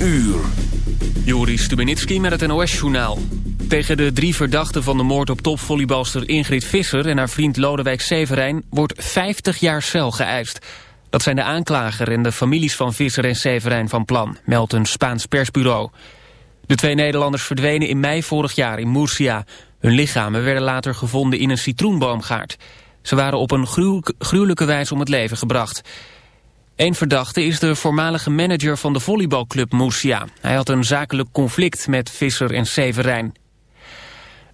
uur. Joris Stubenitski met het NOS-journaal. Tegen de drie verdachten van de moord op topvolleybalster Ingrid Visser... en haar vriend Lodewijk Severijn wordt 50 jaar cel geëist. Dat zijn de aanklager en de families van Visser en Severijn van plan... meldt een Spaans persbureau. De twee Nederlanders verdwenen in mei vorig jaar in Murcia. Hun lichamen werden later gevonden in een citroenboomgaard. Ze waren op een gruwelijke wijze om het leven gebracht... Een verdachte is de voormalige manager van de volleybalclub Murcia. Hij had een zakelijk conflict met Visser en Severijn.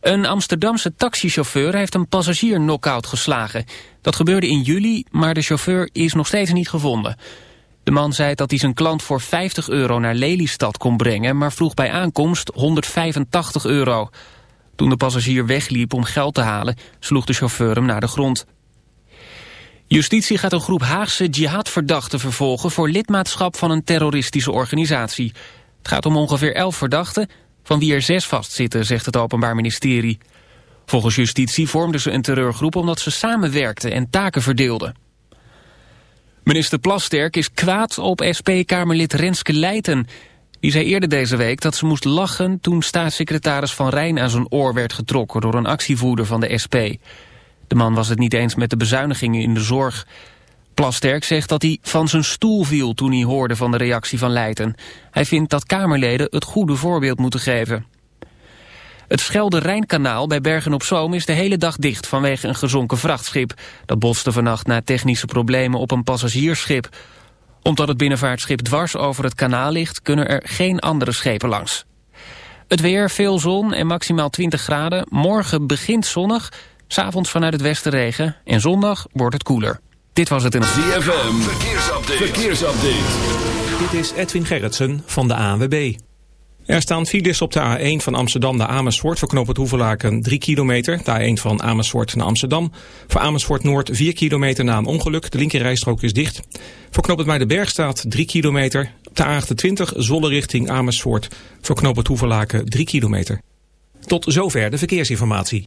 Een Amsterdamse taxichauffeur heeft een passagier knock-out geslagen. Dat gebeurde in juli, maar de chauffeur is nog steeds niet gevonden. De man zei dat hij zijn klant voor 50 euro naar Lelystad kon brengen... maar vroeg bij aankomst 185 euro. Toen de passagier wegliep om geld te halen, sloeg de chauffeur hem naar de grond. Justitie gaat een groep Haagse jihadverdachten vervolgen... voor lidmaatschap van een terroristische organisatie. Het gaat om ongeveer elf verdachten, van wie er zes vastzitten... zegt het Openbaar Ministerie. Volgens justitie vormden ze een terreurgroep... omdat ze samenwerkten en taken verdeelden. Minister Plasterk is kwaad op SP-Kamerlid Renske Leijten. Die zei eerder deze week dat ze moest lachen... toen staatssecretaris Van Rijn aan zijn oor werd getrokken... door een actievoerder van de SP... De man was het niet eens met de bezuinigingen in de zorg. Plasterk zegt dat hij van zijn stoel viel toen hij hoorde van de reactie van Leijten. Hij vindt dat Kamerleden het goede voorbeeld moeten geven. Het Schelde-Rijnkanaal bij Bergen-op-Zoom is de hele dag dicht vanwege een gezonken vrachtschip. Dat botste vannacht na technische problemen op een passagiersschip. Omdat het binnenvaartschip dwars over het kanaal ligt, kunnen er geen andere schepen langs. Het weer, veel zon en maximaal 20 graden. Morgen begint zonnig, S'avonds vanuit het westen regen en zondag wordt het koeler. Dit was het in het... ZFM, verkeersupdate. verkeersupdate. Dit is Edwin Gerritsen van de ANWB. Er staan files op de A1 van Amsterdam naar Amersfoort... voor knooppunt Hoevelaken 3 kilometer. De A1 van Amersfoort naar Amsterdam. Voor Amersfoort Noord 4 kilometer na een ongeluk. De linkerrijstrook is dicht. Voor knooppunt de Berg staat 3 kilometer. Op de A28 Zolle richting Amersfoort. Voor knooppunt Hoevelaken 3 kilometer. Tot zover de verkeersinformatie.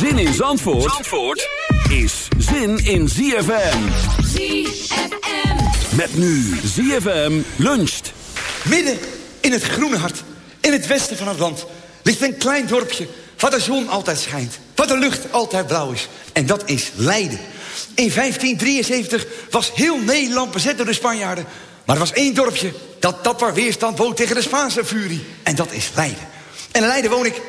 Zin in Zandvoort, Zandvoort is zin in ZFM. ZFM. Met nu ZFM luncht. Midden in het groene hart, in het westen van het land... ligt een klein dorpje waar de zon altijd schijnt. Waar de lucht altijd blauw is. En dat is Leiden. In 1573 was heel Nederland bezet door de Spanjaarden. Maar er was één dorpje dat dapper weerstand bood tegen de Spaanse furie. En dat is Leiden. En in Leiden woon ik.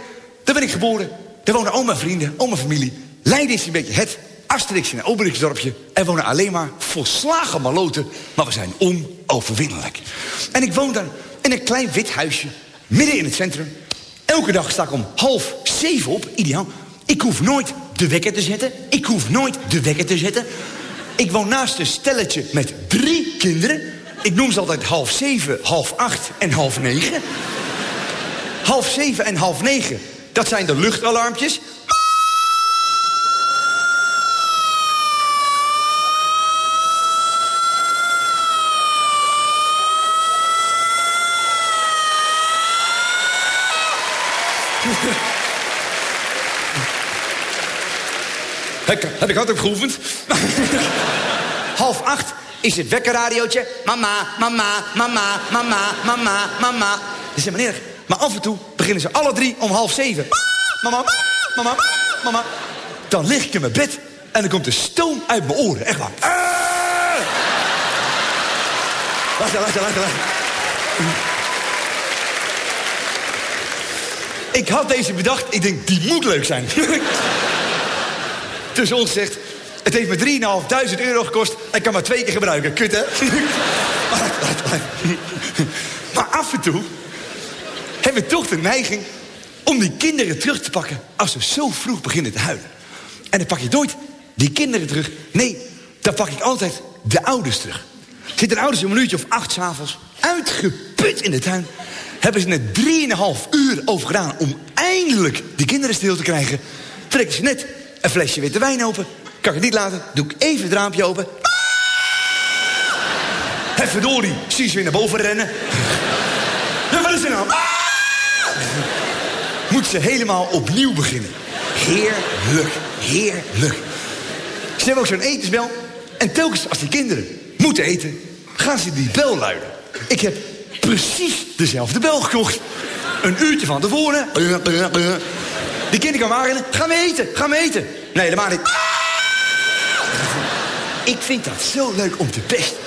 Daar ben ik geboren. Daar wonen mijn vrienden, mijn familie. Leiden is een beetje het Asterix en Obelix dorpje. Er wonen alleen maar volslagen maloten. Maar we zijn onoverwinnelijk. En ik woon dan in een klein wit huisje. Midden in het centrum. Elke dag sta ik om half zeven op, ideaal. Ik hoef nooit de wekker te zetten. Ik hoef nooit de wekker te zetten. Ik woon naast een stelletje met drie kinderen. Ik noem ze altijd half zeven, half acht en half negen. Half zeven en half negen dat zijn de luchtalarmpjes. heb, heb ik altijd geoefend? Half acht is het wekkerradiootje. Mama, mama, mama, mama, mama, mama. Dus meneer, maar af en toe beginnen ze alle drie om half zeven. Mama, mama, mama, mama, mama. Dan lig ik in mijn bed en dan komt de stoom uit mijn oren. Echt waar. Ah! Wacht, wacht, wacht, wacht. Ik had deze bedacht. Ik denk, die moet leuk zijn. Tussen ons zegt... Het heeft me 3.500 euro gekost. Ik kan maar twee keer gebruiken. Kut, hè? Maar af en toe... hebben toch de neiging... om die kinderen terug te pakken... als ze zo vroeg beginnen te huilen. En dan pak je nooit die kinderen terug. Nee, dan pak ik altijd de ouders terug. Zitten de ouders een uurtje of acht s'avonds... uitgeput in de tuin... hebben ze net drieënhalf uur over gedaan... om eindelijk die kinderen stil te krijgen. Trekken ze net een flesje witte wijn open. Kan ik het niet laten, doe ik even het raampje open. Ah! En verdorie, zie ze weer naar boven rennen. Ze helemaal opnieuw beginnen. Heerlijk, heerlijk. Ze hebben ook zo'n etensbel. En telkens als die kinderen moeten eten, gaan ze die bel luiden. Ik heb precies dezelfde bel gekocht. Een uurtje van tevoren. Die kinderen gaan rennen. Gaan we eten, gaan we eten. Nee, mag niet. Ik vind dat zo leuk om te pesten.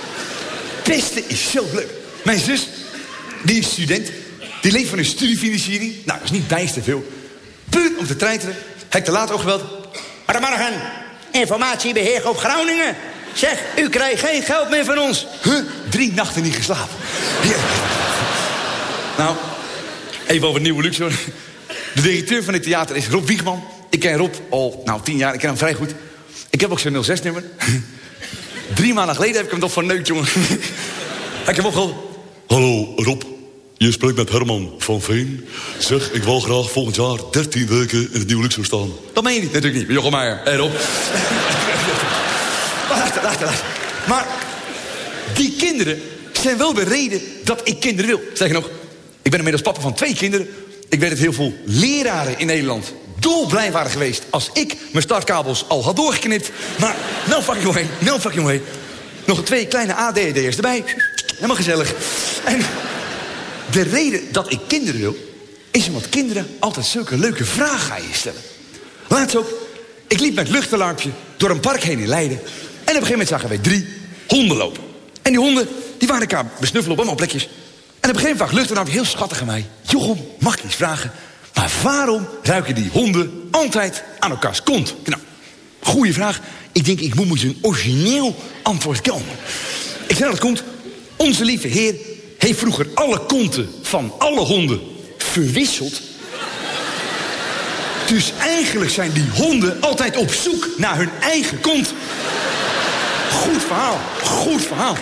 Pesten is zo leuk. Mijn zus, die is student. Die leeft van een studiefinanciering. Nou, dat is niet bijster veel. Puur om te treiteren. Heb ik te laat ook geweld. Goedemorgen. Informatiebeheer op Groningen. Zeg, u krijgt geen geld meer van ons. Huh? Drie nachten niet geslapen. Nou, even over nieuwe Luxor. De directeur van het theater is Rob Wiegman. Ik ken Rob al nou, tien jaar. Ik ken hem vrij goed. Ik heb ook zijn 06-nummer. Drie maanden geleden heb ik hem toch van neukt, jongen. ik heb opgehaald. Hallo Rob, je spreekt met Herman van Veen. Zeg, ik wil graag volgend jaar 13 weken in het Nieuwe Luxor staan. Dat meen je niet, natuurlijk niet. Jochem Meijer. En Rob. Wacht, wacht, wacht. Maar die kinderen zijn wel de reden dat ik kinderen wil. Zeg nog, ik ben inmiddels papa van twee kinderen. Ik weet dat heel veel leraren in Nederland dolblij waren geweest... als ik mijn startkabels al had doorgeknipt. Maar no fucking way, no fucking way. Nog twee kleine ADD'ers erbij. Helemaal gezellig. En de reden dat ik kinderen wil... is omdat kinderen altijd zulke leuke vragen aan je stellen. Laatst ook, ik liep met luchtalarmpje door een park heen in Leiden. En op een gegeven moment zagen wij drie honden lopen. En die honden, die waren elkaar besnuffelen op allemaal plekjes. En op een gegeven moment vraagt luchtalarmpje heel schattig aan mij... Jochem, mag ik iets vragen? Maar waarom ruiken die honden altijd aan elkaars kont? Nou, goede vraag. Ik denk, ik moet een origineel antwoord komen. Ik zeg dat komt. Onze lieve heer heeft vroeger alle konten van alle honden verwisseld. Dus eigenlijk zijn die honden altijd op zoek naar hun eigen kont. Goed verhaal, goed verhaal.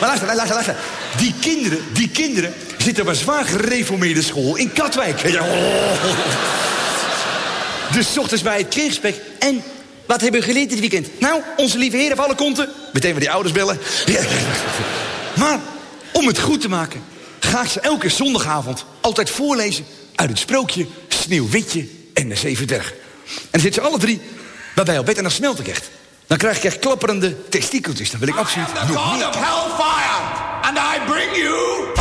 Maar luister, luister, luister. Die kinderen, die kinderen zitten op een zwaar gereformeerde school in Katwijk. Oh. Dus ochtends bij het kreeggesprek. En wat hebben we geleerd dit weekend? Nou, onze lieve heer heeft alle konten. Meteen weer die ouders bellen. Maar om het goed te maken... ga ik ze elke zondagavond altijd voorlezen... uit het sprookje Sneeuwwitje en de Zeven Dwergen. En dan zitten ze alle drie bij mij op bed en dan smelt ik echt. Dan krijg ik echt klapperende testikeltjes. Dan wil ik absoluut nog God meer. of hellfire, and I bring you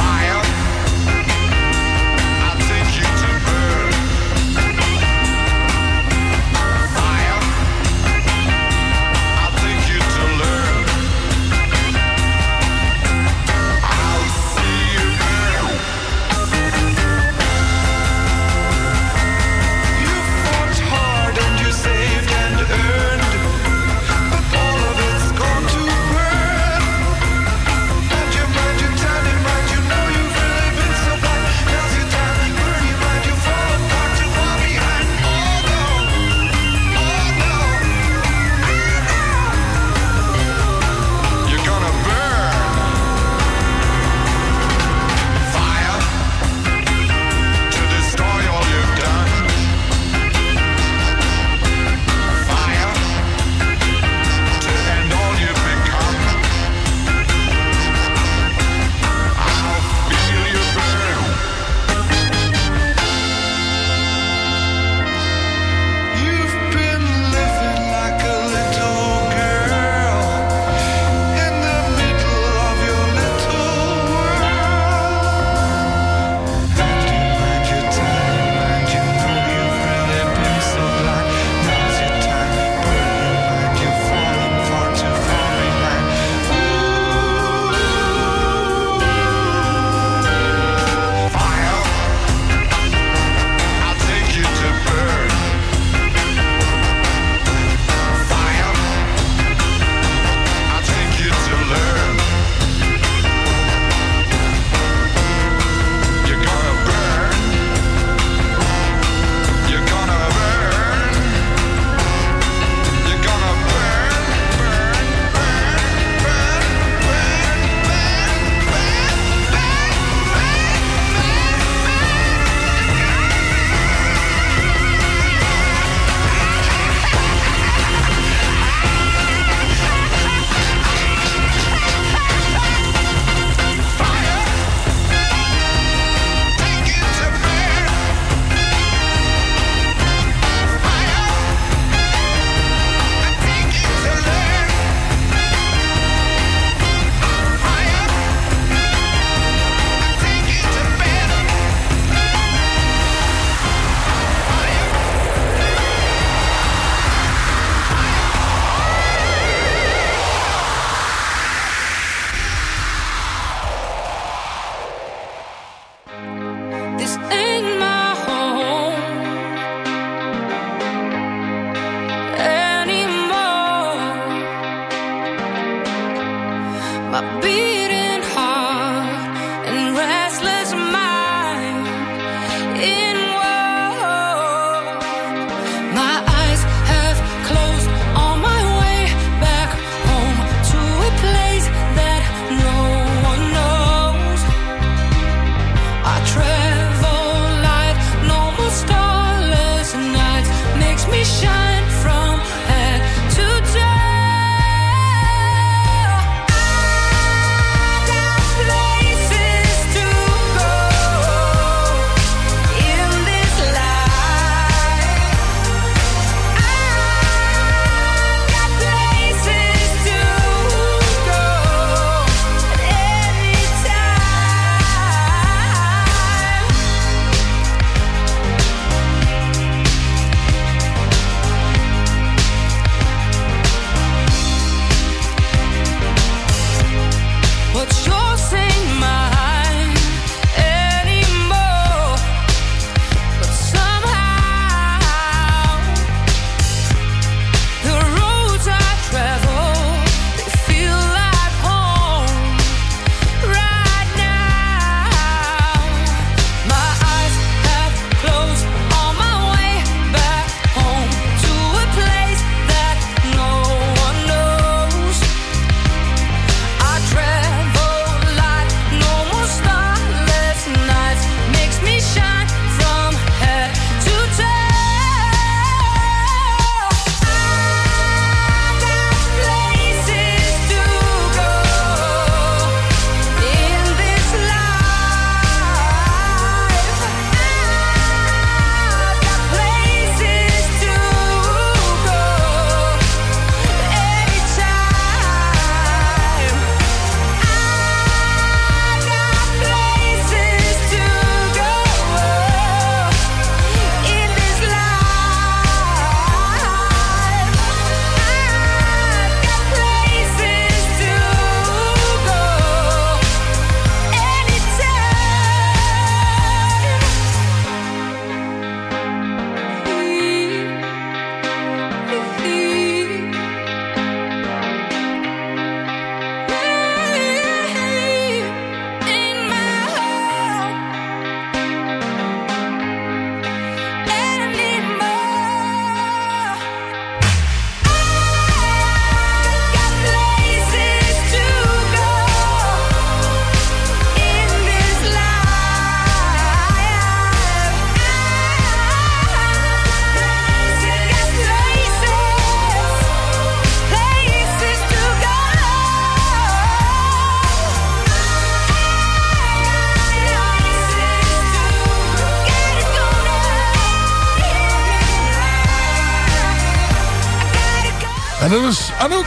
En dat was Anouk.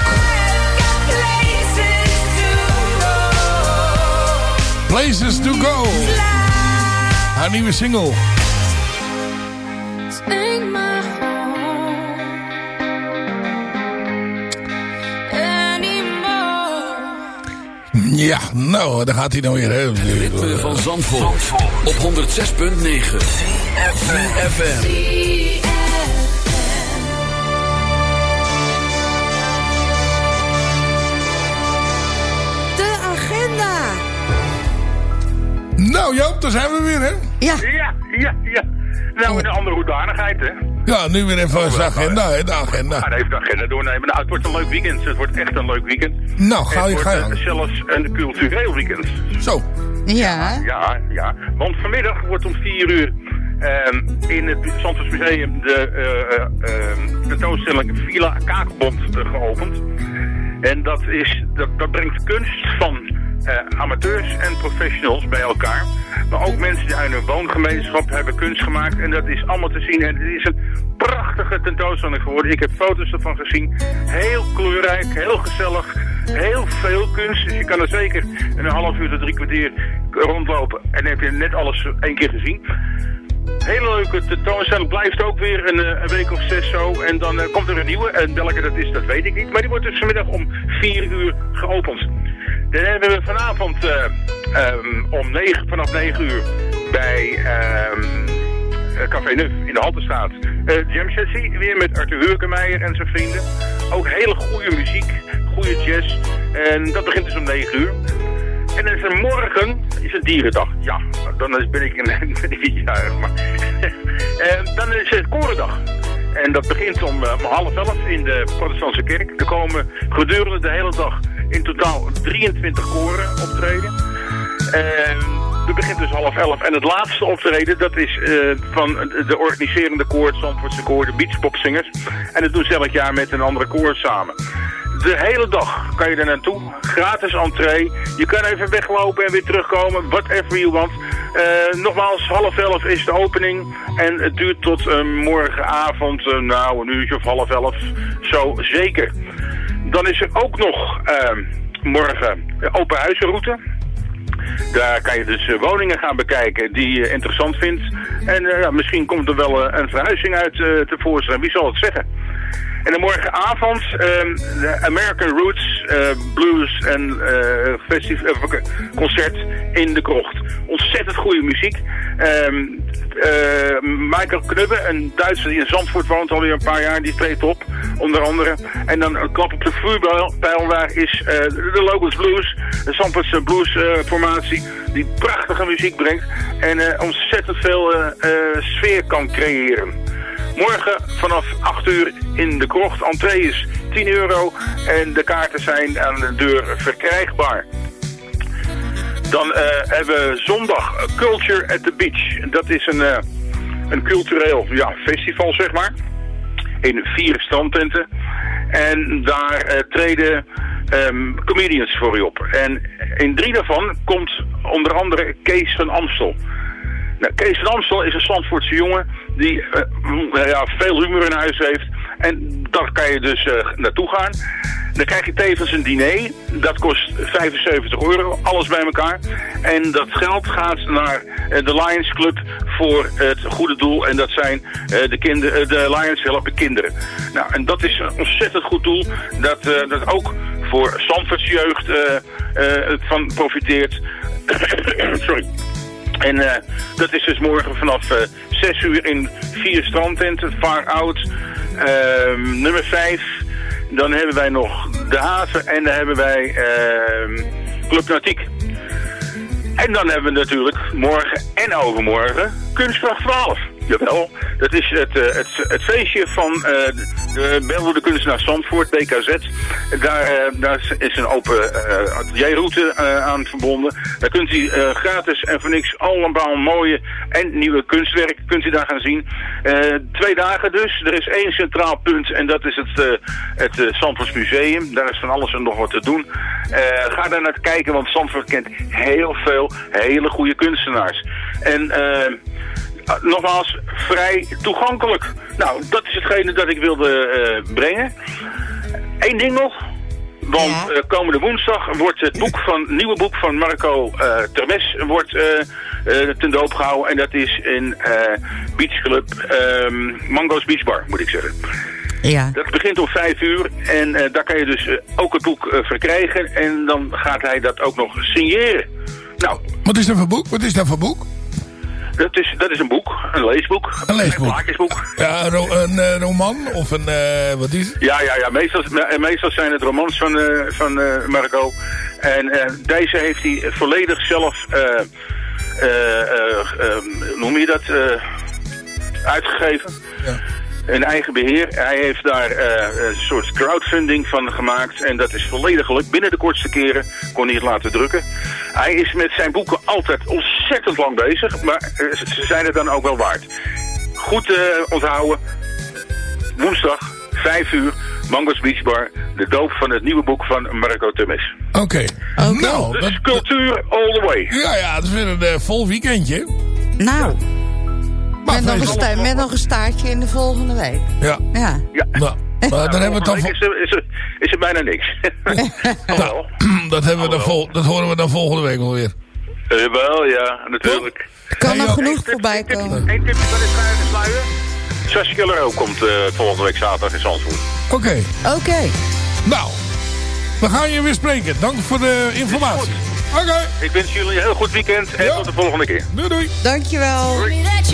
Places to go. Haar nieuwe single. Ja, nou, daar gaat hij dan weer. Hè. Ritme van Zandvoort. Op 106.9. FM. Nou Joop, daar zijn we weer, hè? Ja. Ja, ja, ja. Nou, in een andere hoedanigheid, hè. Ja, nu weer even eens de agenda, hè, de agenda. gaan even de agenda doornemen. Nou, het wordt een leuk weekend. Het wordt echt een leuk weekend. Nou, ga je, het ga je wordt gang. eh, zelfs een cultureel weekend. Zo. Ja. Ja, ja. Want vanmiddag wordt om 4 uur ehm, in het Zandvoort Museum de eh, eh, ehm, tentoonstelling Villa Kakelbond eh, geopend. En dat, is, dat, dat brengt kunst van eh, amateurs en professionals bij elkaar. Maar ook mensen die uit een woongemeenschap hebben kunst gemaakt. En dat is allemaal te zien. En het is een prachtige tentoonstelling geworden. Ik heb foto's ervan gezien. Heel kleurrijk, heel gezellig. Heel veel kunst. Dus je kan er zeker een half uur tot drie kwartier rondlopen. En dan heb je net alles één keer gezien. Hele leuke tentoonstelling. Blijft ook weer een, eh, week of zes zo. En dan eh, komt er een nieuwe. En welke dat is, dat weet ik niet. Maar die wordt dus vanmiddag om vier uur geopend. Dan hebben we vanavond eh, ehm, om negen, vanaf 9 uur bij ehm, eh, Café Nuf in de Haltestraat. Uh, jam sessie, weer met Arthur Hurkenmeijer en zijn vrienden. Ook hele goede muziek, goede jazz. En dat begint dus om 9 uur. En dan is er morgen is het dierendag. Ja, dan ben ik een jarig, maar... en dan is het korendag. En dat begint om, om half elf in de protestantse kerk. Er komen gedurende de hele dag in totaal 23 koren optreden. En dat begint dus half elf. En het laatste optreden, dat is eh, van de organiserende koor, het Zandvoortse koor, de Beachpopzingers. En dat doen ze elk jaar met een andere koor samen. De hele dag kan je er naartoe. Gratis entree. Je kan even weglopen en weer terugkomen. Whatever you want. Eh, nogmaals, half elf is de opening. En het duurt tot eh, morgenavond, nou een uurtje of half elf. Zo zeker. Dan is er ook nog eh, morgen open huizenroute. Daar kan je dus eh, woningen gaan bekijken die je interessant vindt. En eh, ja, misschien komt er wel eh, een verhuizing uit tevoorschijn. Wie zal het zeggen? En dan morgenavond ehm, de American Roots eh, Blues en eh, concert in de krocht. Ontzettend goede muziek. Ehm, eh, Michael Knubbe, een Duitser die in Zandvoort woont alweer een paar jaar, die treedt op, onder andere. En dan klap op de vuurbijl, daar is de Locals Blues, de Zandvoortse blues formatie, die prachtige muziek brengt en ontzettend veel sfeer kan creëren. Morgen vanaf 8 uur in de krocht. Entree is 10 euro en de kaarten zijn aan de deur verkrijgbaar. Dan eh, hebben we zondag Culture at the Beach. Dat is een, eh, een cultureel ja, festival, zeg maar. In vier strandtenten. En daar eh, treden ehm, comedians voor u op. En in drie daarvan komt onder andere Kees van Amstel. Nou, Kees van is een Zandvoortse jongen die eh, ja, veel humor in huis heeft. En daar kan je dus eh, naartoe gaan. Dan krijg je tevens een diner. Dat kost 75 euro, alles bij elkaar. En dat geld gaat naar eh, de Lions Club voor het goede doel. En dat zijn de, kinder, eh, de Lions helpen kinderen. Nou, en dat is een ontzettend goed doel. Dat, dat ook voor Zandvoortse jeugd van profiteert. Sorry. En eh, dat is dus morgen vanaf eh 6 uur in vier strandtenten, Far Out, ehm, nummer 5. Dan hebben wij nog De Haven en dan hebben wij ehm, Club Nautiek. En dan hebben we natuurlijk morgen en overmorgen Kunstkracht 12. Jawel, dat is het, eh, het, het feestje van eh, de Kunstenaar Zandvoort, BKZ. Daar, eh, daar is een open eh, atelierroute aan verbonden. Daar kunt u gratis en voor niks allemaal mooie en nieuwe kunstwerken kunt u daar gaan zien. Twee dagen dus. Er is één centraal punt en dat is het, het Zandvoorts Museum. Daar is van alles en nog wat te doen. Ga daar naar kijken, want Zandvoort kent heel veel hele goede kunstenaars. En... eh, Uh, nogmaals, vrij toegankelijk. Nou, dat is hetgene dat ik wilde uh, brengen. Eén ding nog. Want eh, komende woensdag wordt het boek van, nieuwe boek van Marco eh Termes wordt, eh, eh, ten doop gehouden. En dat is in eh Beach Club, ehm, Mango's Beach Bar, moet ik zeggen. Ja. Dat begint om vijf uur en eh, daar kan je dus eh, ook het boek eh, verkrijgen. En dan gaat hij dat ook nog signeren. Nou, Wat is dat voor boek? Wat is dat voor boek? Dat is, dat is een boek, een leesboek. Een leesboek. Een plaatjesboek. Ja, een, ro- een eh, roman of een... eh, wat is het? Ja, ja, ja. Meestal, me- meestal zijn het romans van, eh, van eh, Marco. En eh, deze heeft hij volledig zelf, eh, eh, eh, eh, hoe noem je dat, eh, uitgegeven. In eigen beheer. Hij heeft daar eh, een soort crowdfunding van gemaakt. En dat is volledig gelukt. Binnen de kortste keren kon hij het laten drukken. Hij is met zijn boeken altijd ontzettend lang bezig. Maar eh, ze zijn het dan ook wel waard. Goed eh, onthouden. Woensdag, 5 uur, Mango's Beach Bar. De doop van het nieuwe boek van Marco Temes. Oké. Nou, Dus dat, cultuur all the way. ja, ja, dat is weer een vol weekendje. Nou, met nog, een met nog een staartje in de volgende week. Ja. Ja. Ja. Nou, maar dan hebben we het dan... Is er, is, er, is er bijna niks. Nou, dat, hebben we dan vol, dat horen we dan volgende week wel weer. Eh, wel, ja, natuurlijk. Kan nog genoeg voorbij komen. Eén tipje van de sluier. Saskia Leroux komt eh, volgende week zaterdag in Zandvoort. Oké. Oké. Nou, we gaan je weer spreken. Dank voor de informatie. Oké. Ik wens jullie een heel goed weekend en tot de volgende keer. Doei doei. Dankjewel. That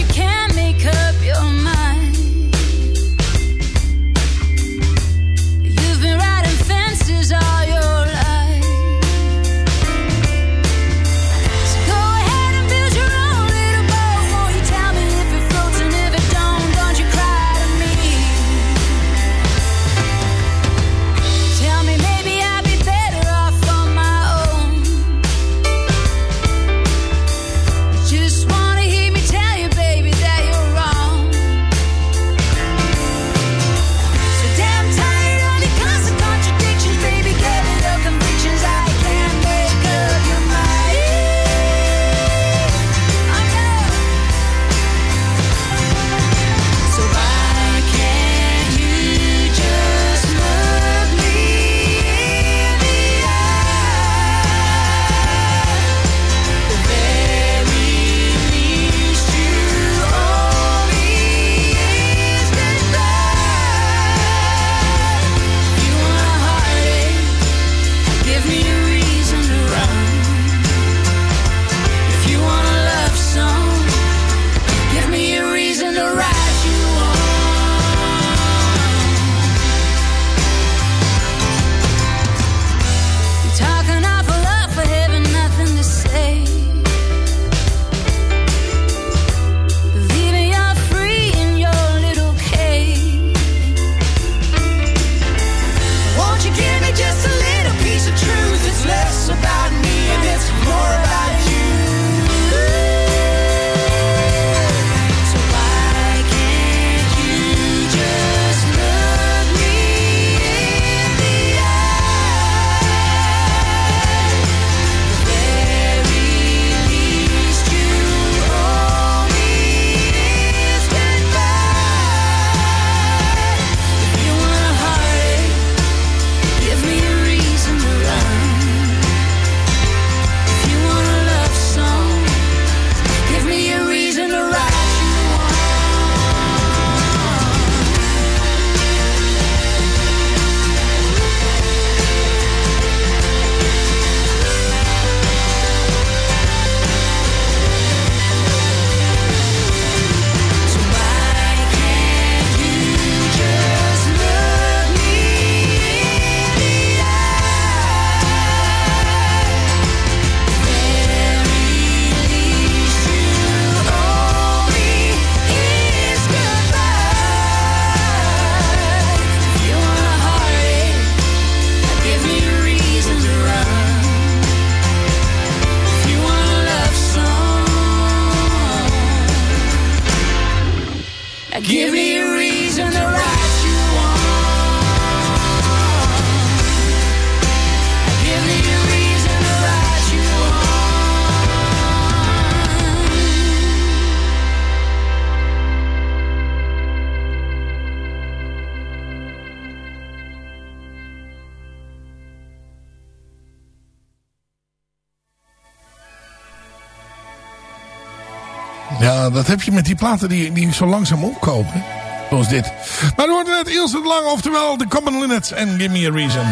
dat heb je met die platen die, die zo langzaam opkomen. Zoals dit. Maar we hoorden net Ilse de Lang, oftewel de Common Linnets en Give Me a Reason.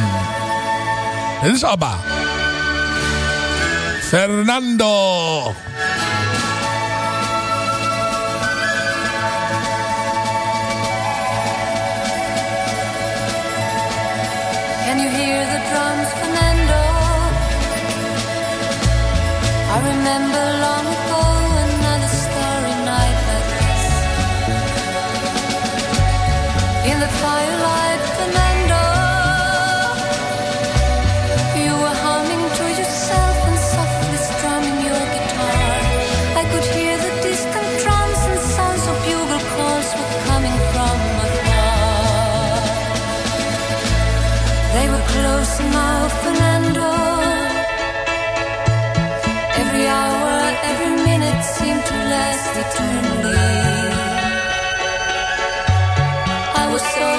Dit is ABBA. Fernando. Can you hear the drums, Fernando? I remember long ago Every hour, every minute seemed to last eternally. So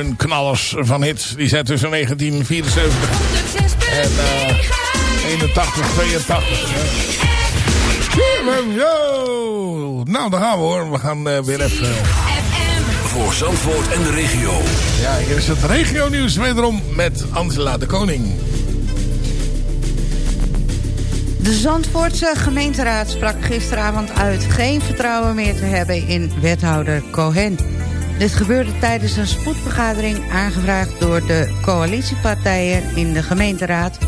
hun knallers van hits. Die zijn tussen 1974 en eh 81, 82. Yo. Nou, daar gaan we hoor. We gaan eh, weer even... Voor Zandvoort en de regio. Ja, hier is het regio nieuws wederom met Angela de Koning. De Zandvoortse gemeenteraad sprak gisteravond uit... geen vertrouwen meer te hebben in wethouder Cohen. Dit gebeurde tijdens een spoedvergadering... aangevraagd door de coalitiepartijen in de gemeenteraad...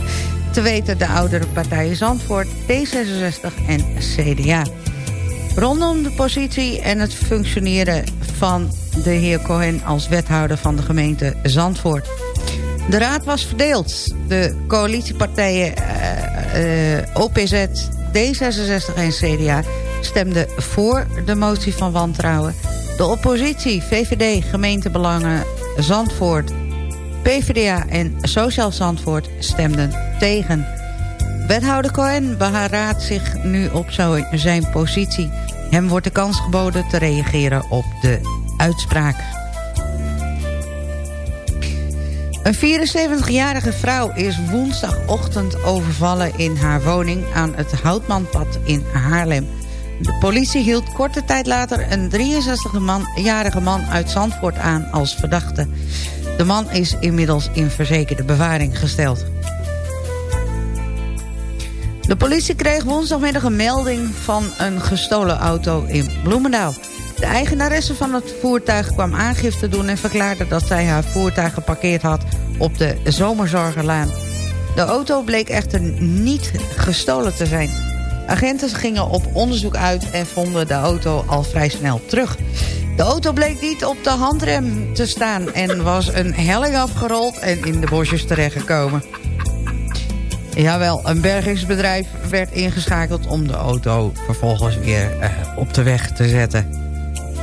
te weten de oudere partijen Zandvoort, D66 en CDA. Rondom de positie en het functioneren van de heer Cohen... als wethouder van de gemeente Zandvoort. De raad was verdeeld. De coalitiepartijen eh, eh, OPZ, D66 en CDA stemden voor de motie van wantrouwen. De oppositie, VVD, gemeentebelangen Zandvoort, PvdA en Sociaal Zandvoort stemden tegen. Wethouder Cohen beraadt zich nu op zijn positie. Hem wordt de kans geboden te reageren op de uitspraak. Een 74-jarige vrouw is woensdagochtend overvallen in haar woning aan het Houtmanpad in Haarlem. De politie hield korte tijd later een 63-jarige man uit Zandvoort aan als verdachte. De man is inmiddels in verzekerde bewaring gesteld. De politie kreeg woensdagmiddag een melding van een gestolen auto in Bloemendaal. De eigenaresse van het voertuig kwam aangifte doen en verklaarde dat zij haar voertuig geparkeerd had op de Zomerzorgerlaan. De auto bleek echter niet gestolen te zijn. Agenten gingen op onderzoek uit en vonden de auto al vrij snel terug. De auto bleek niet op de handrem te staan en was een helling afgerold en in de bosjes terechtgekomen. Jawel, een bergingsbedrijf werd ingeschakeld om de auto vervolgens weer uh, op de weg te zetten.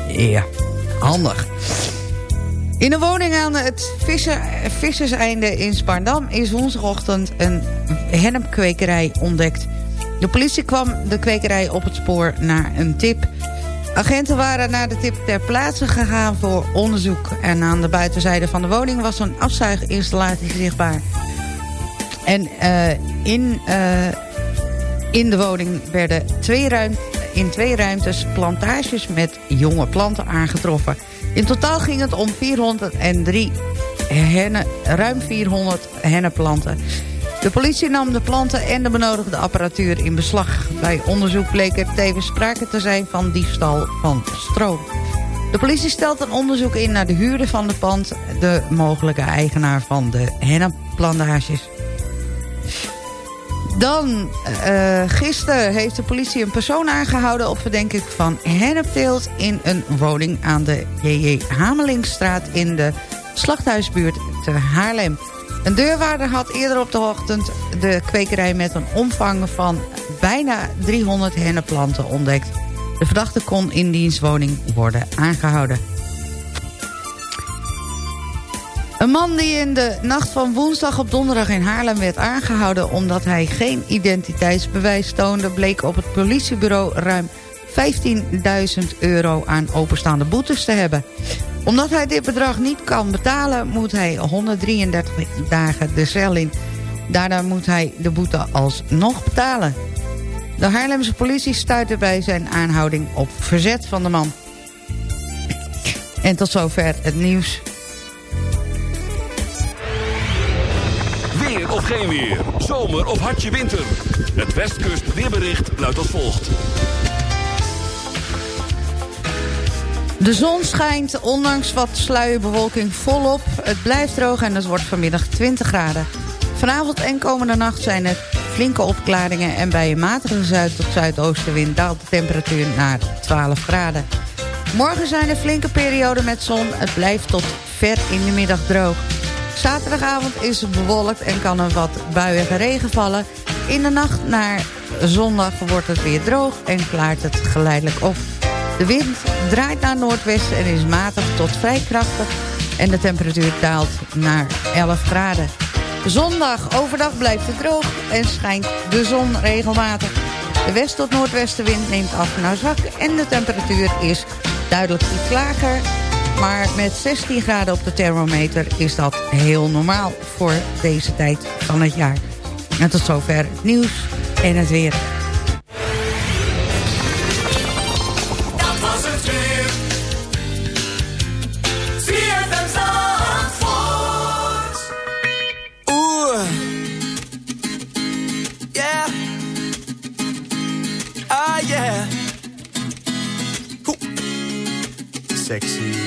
Ja, handig. In een woning aan het visser, visserseinde in Sparndam is woensdagochtend een hennepkwekerij ontdekt. De politie kwam de kwekerij op het spoor naar een tip. Agenten waren naar de tip ter plaatse gegaan voor onderzoek. En aan de buitenzijde van de woning was een afzuiginstallatie zichtbaar. En uh, in, uh, in de woning werden twee in twee ruimtes plantages met jonge planten aangetroffen. In totaal ging het om 403 hennen, ruim 400 hennenplanten. De politie nam de planten en de benodigde apparatuur in beslag. Bij onderzoek bleek er tevens sprake te zijn van diefstal van stroom. De politie stelt een onderzoek in naar de huurder van de pand... de mogelijke eigenaar van de hennepplantages. Dan, uh, gisteren heeft de politie een persoon aangehouden... op verdenking van hennepteelt in een woning aan de J.J. Hamelingstraat... in de slachthuisbuurt te Haarlem. Een deurwaarder had eerder op de ochtend de kwekerij met een omvang van bijna 300 hennepplanten ontdekt. De verdachte kon in dienstwoning worden aangehouden. Een man die in de nacht van woensdag op donderdag in Haarlem werd aangehouden... omdat hij geen identiteitsbewijs toonde... bleek op het politiebureau ruim 15.000 euro aan openstaande boetes te hebben. Omdat hij dit bedrag niet kan betalen... moet hij 133 dagen de cel in. Daarna moet hij de boete alsnog betalen. De Haarlemse politie stuitte bij zijn aanhouding op verzet van de man. En tot zover het nieuws. Weer of geen weer. Zomer of hartje winter. Het Westkust weerbericht luidt als volgt. De zon schijnt, ondanks wat sluierbewolking, volop. Het blijft droog en het wordt vanmiddag 20 graden. Vanavond en komende nacht zijn er flinke opklaringen... en bij een matige zuid- tot zuidoostenwind daalt de temperatuur naar 12 graden. Morgen zijn er flinke perioden met zon. Het blijft tot ver in de middag droog. Zaterdagavond is het bewolkt en kan er wat buiige regen vallen. In de nacht naar zondag wordt het weer droog en klaart het geleidelijk op. De wind draait naar noordwesten en is matig tot vrij krachtig... en de temperatuur daalt naar 11 graden. Zondag overdag blijft het droog en schijnt de zon regelmatig. De west- tot noordwestenwind neemt af naar zwak en de temperatuur is duidelijk iets lager maar met 16 graden op de thermometer is dat heel normaal voor deze tijd van het jaar. En tot zover het nieuws en het weer.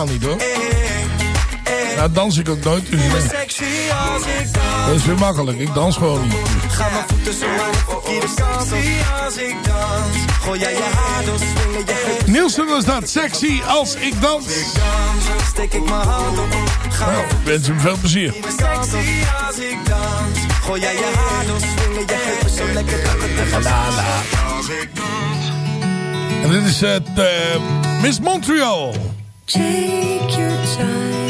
helemaal niet hoor. Nou, dans ik ook nooit. Dus nee. dat is weer makkelijk. Ik dans gewoon niet. Ga mijn voeten zo maar de verkeerde kant op. als ik dans. Gooi jij je haar door, swingen je heupen. Nielsen was dat. Sexy als ik dans. Steek ik mijn hand op. Ga Nou, ik wens hem veel plezier. Sexy als ik dans. Gooi jij je haar door, swingen je heupen zo lekker dat het te gaan Als ik dans. En dit is het uh, Miss Montreal. Take your time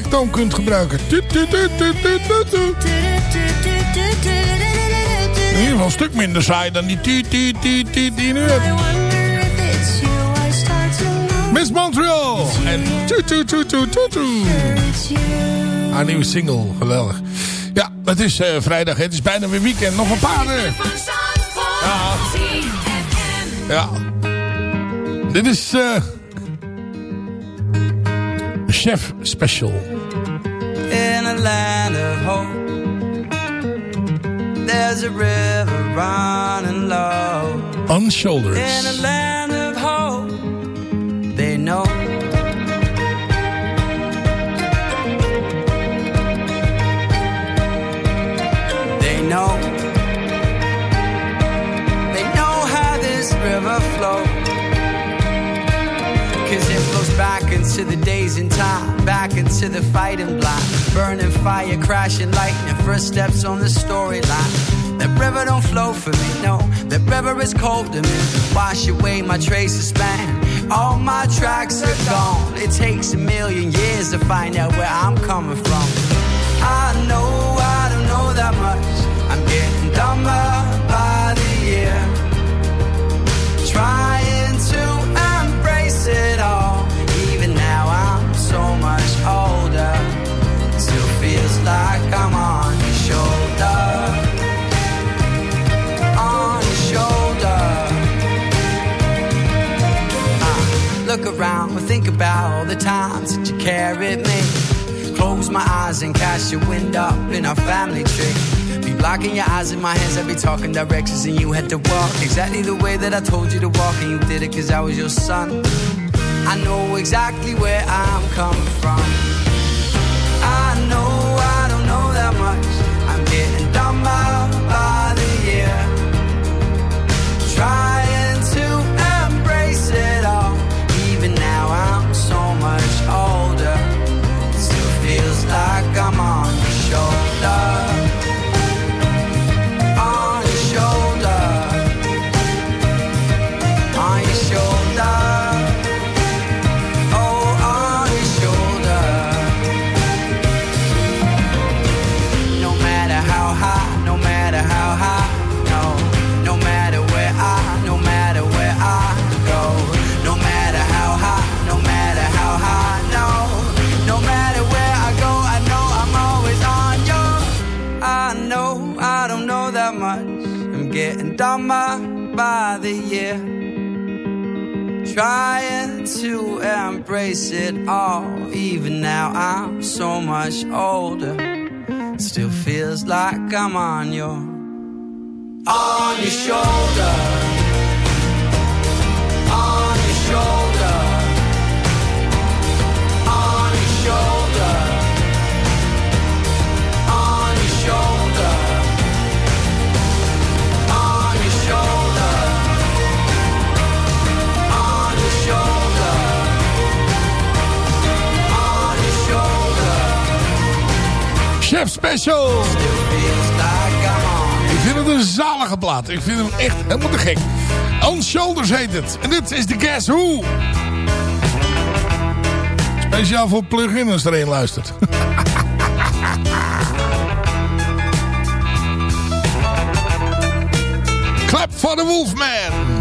gesprektoon kunt gebruiken. In ieder geval een stuk minder saai dan die die nu. Miss Montreal en. Haar nieuwe single, geweldig. Ja, het is eh, vrijdag, het is bijna weer weekend. Nog een paar. eh. Ja. ja. Dit is eh Chef Special. In a land of hope, there's a river running low. On Shoulders. Days in time, back into the fighting block. Burning fire, crashing lightning, first steps on the storyline. That river don't flow for me, no. That river is cold to me. Wash away my traces span. All my tracks are gone. It takes a million years to find out where I'm coming from. I know I don't know that much. I'm getting dumber like I'm on your shoulder. On your shoulder. Uh, look around, and think about all the times that you carried me. Close my eyes and cast your wind up in our family tree. Be blocking your eyes in my hands, I'd be talking directions and you had to walk exactly the way that I told you to walk, and you did it cause I was your son. I know exactly where I'm coming from. Trying to embrace it all. Even now I'm so much older. Still feels like I'm on your on your shoulder. Chef Special. Ik vind het een zalige plaat. Ik vind hem echt helemaal te gek. On Shoulders heet het. En dit is de Guess Who. Speciaal voor plug-in als er een luistert. Clap for the Wolfman.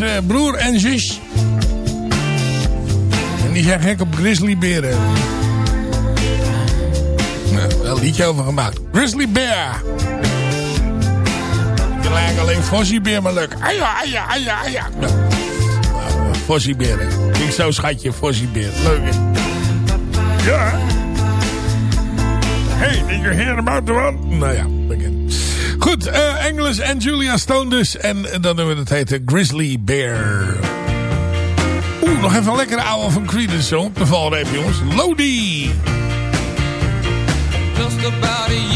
Eh, broer en zus. En die zijn gek op grizzlyberen. Nou, wel een liedje over gemaakt. Grizzly Bear. Gelijk alleen Fozziebeer maar leuk. Aja, aja, aja, aja. Nou, Ik zo schatje, fossiebeer. Leuk hè? Ja. Hey, did you hear about the one? Nou ja. Goed, eh, Engels en Julia Stone dus. En, dan doen we het de Grizzly Bear. Oeh, nog even een lekkere ouwe van Creedence zo op de valreep, jongens. Lodi! Just about a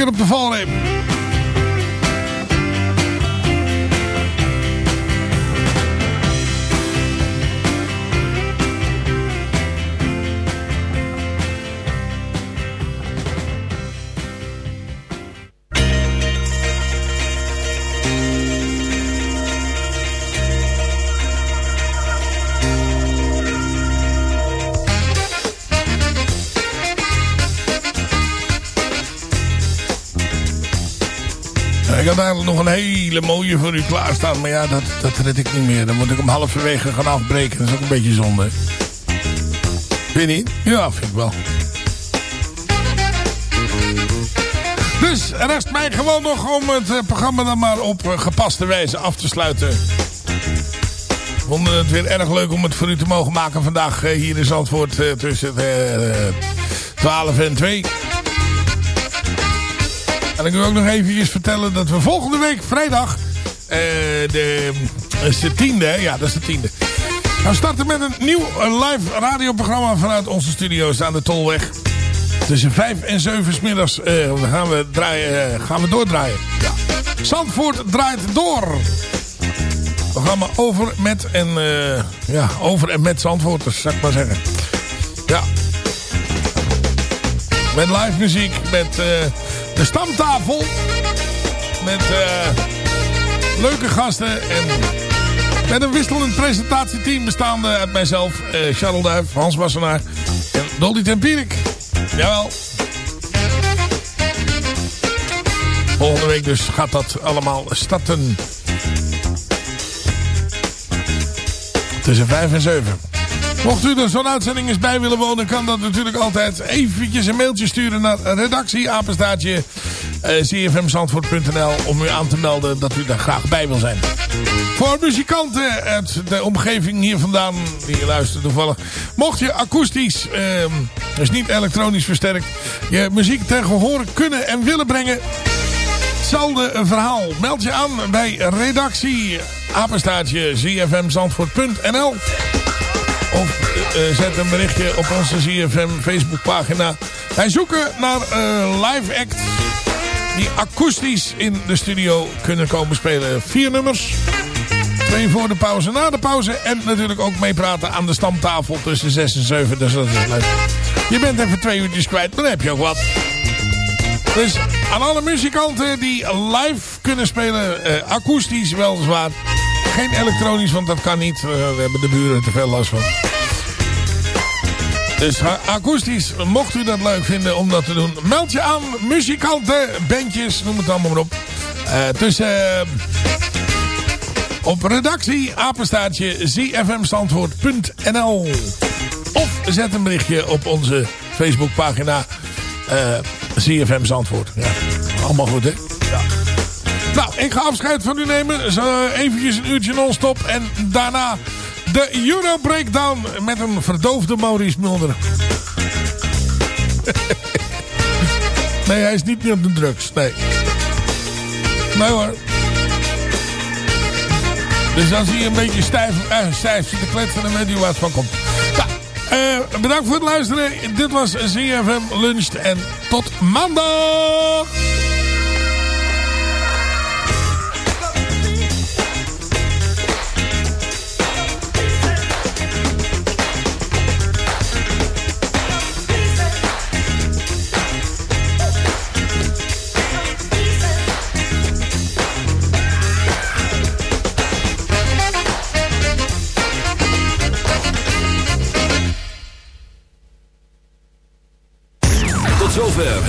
lekker op de valreep. Nog een hele mooie voor u klaarstaan. Maar ja, dat, dat red ik niet meer. Dan moet ik hem halverwege gaan afbreken. Dat is ook een beetje zonde. Vind je niet? Ja, vind ik wel. Dus rest mij gewoon nog om het eh, programma dan maar op eh, gepaste wijze af te sluiten. We vonden het weer erg leuk om het voor u te mogen maken vandaag eh, hier in Zandvoort tussen eh, eh, 12 en 2. En ik wil ook nog eventjes vertellen dat we volgende week vrijdag, eh, de, dat is de tiende, hè? ja dat is de tiende. We starten met een nieuw eh, live radioprogramma vanuit onze studio's aan de Tolweg. Tussen 5 en 7 's middags eh, gaan, we draaien, gaan we doordraaien. Ja. Zandvoort draait door. Programma over met en, ja, over en met Zandvoorters, zou ik maar zeggen. Ja. Met live muziek, met de stamtafel. Met eh, leuke gasten en met een wisselend presentatieteam bestaande uit mijzelf, eh Charles Hans Wassenaar en Dolly Tempierik. Jawel. Volgende week dus gaat dat allemaal starten. Tussen 5 en 7. Mocht u er zo'n uitzending eens bij willen wonen, kan dat natuurlijk altijd eventjes een mailtje sturen naar redactieapenstaatje eh, om u aan te melden dat u daar graag bij wil zijn. Voor muzikanten uit de omgeving hier vandaan, die je luistert toevallig, mocht je akoestisch, ehm, dus niet elektronisch versterkt, je muziek ten gehore kunnen en willen brengen, hetzelfde verhaal. Meld je aan bij redactie apenstaartje zfmzandvoort.nl of eh, zet een berichtje op onze ZFM Facebookpagina. Wij zoeken naar een live act die akoestisch in de studio kunnen komen spelen. Vier nummers. Twee voor de pauze, na de pauze. En natuurlijk ook meepraten aan de stamtafel tussen 6 en 7. Dus dat is leuk. Je bent even twee uurtjes kwijt, maar dan heb je ook wat. Dus aan alle muzikanten die live kunnen spelen, eh, akoestisch weliswaar. Geen elektronisch, want dat kan niet. Eh, Daar hebben de buren te veel last van. Dus akoestisch, mocht u dat leuk vinden om dat te doen, meld je aan. Muzikanten, bandjes, noem het allemaal maar op. Eh, tussen... eh, op redactie, apenstaartje, zfmstandwoord.nl Of zet een berichtje op onze Facebookpagina eh ZFM Zandvoort. Ja, allemaal goed, hè? Nou, ik ga afscheid van u nemen. Zo een uurtje non-stop. En daarna de Euro Breakdown met een verdoofde Maurice Mulder. nee, hij is niet meer op de drugs. Nee. Nee hoor. Dus dan zie je een beetje stijf, eh, stijf zitten kletsen en weet je waar het van komt. Nou, eh, bedankt voor het luisteren. Dit was ZFM Lunch en tot maandag.